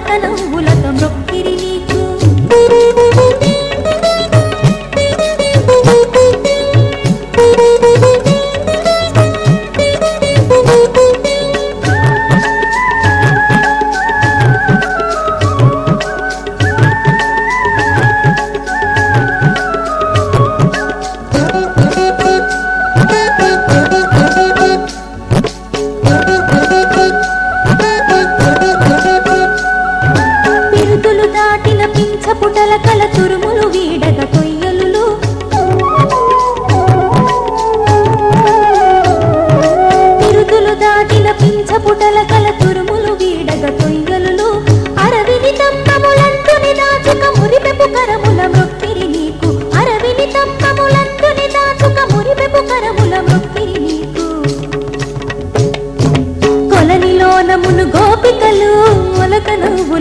కనకనవ్వుల పుటల కల తురుములు వీడగ కొయ్యలు పిరుతులు దాటిన పింఛ పుటల కల తురుములు వీడగ కొయ్యలు అరవిని తప్పములంతుని దాచుక మురిపెపు కరముల మృక్కిరి నీకు. అరవిని తప్పములంతుని దాచుక మురిపెపు కరముల మృక్కిరి నీకు. కొలనిలోనమును గోపికలు మొలక నవ్వులతో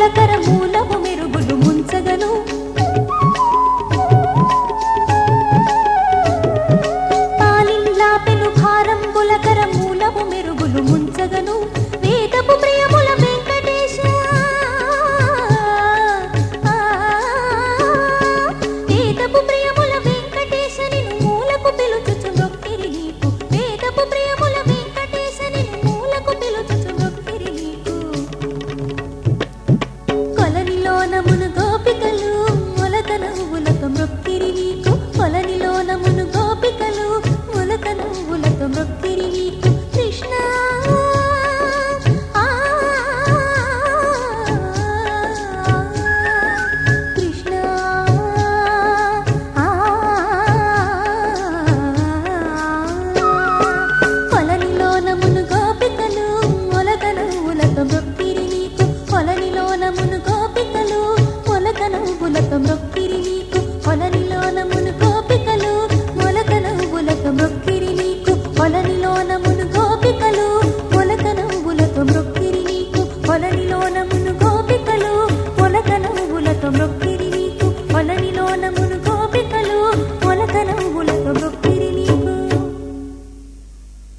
పాలిండ్లా